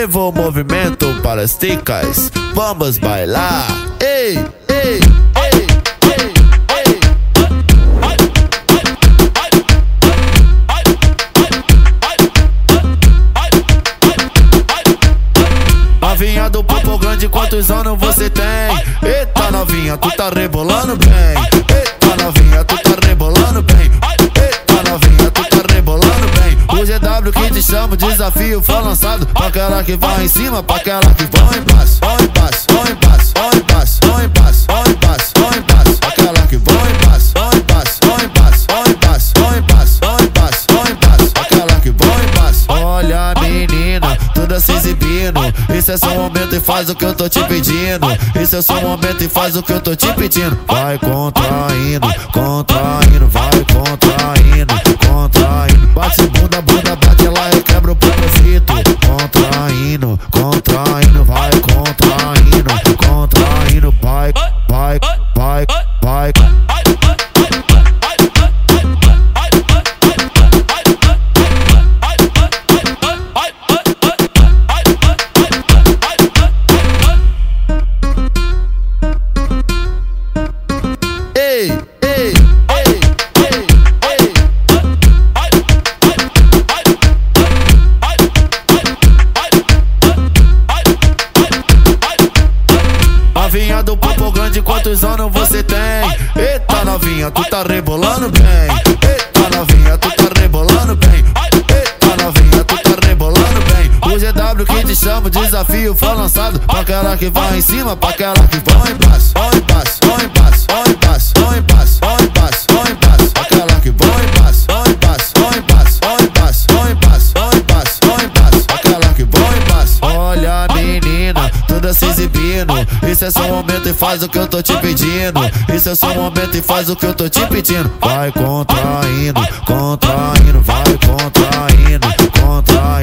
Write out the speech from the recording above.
Vivo o movimento para as ticas, vamos bailar. Ei, ei, do popo grande, quantos anos você tem? Eita novinha, tu tá rebolando bem. Eita novinha, desafio foi lançado. Pra aquela que vai em cima, pra aquela que vai embaixo. Vai embaixo, vai embaixo, vai embaixo, vai embaixo, vai embaixo, vai embaixo. Aquela que vai embaixo, vai embaixo, vai embaixo, vai embaixo, vai embaixo, vai embaixo, vai embaixo. Aquela que vai embaixo. Olha menina, toda se exibindo. Isso é só um momento e faz o que eu tô te pedindo. Isso é só um momento e faz o que eu tô te pedindo. Vai contraindo, contraindo, Novinha do papo grande, quantos anos você tem? Eita novinha, tu tá rebolando bem. Eita novinha, tu tá rebolando bem. Eita novinha, tu tá rebolando bem. O GW que te chama, o desafio foi lançado. Pra aquela que vai em cima, pra aquela que vai embaixo. Vai embaixo, vai embaixo, vai embaixo, vai embaixo, vai embaixo, vai embaixo. Aquela que vai embaixo, vai embaixo, vai embaixo, vai embaixo, vai embaixo, vai embaixo, vai embaixo. Aquela que vai embaixo. Olha menina, toda se exibindo. Isso é só um momento e faz o que eu tô te pedindo. Isso é só um momento e faz o que eu tô te pedindo. Vai contraindo, contraindo, vai contraindo, contraindo.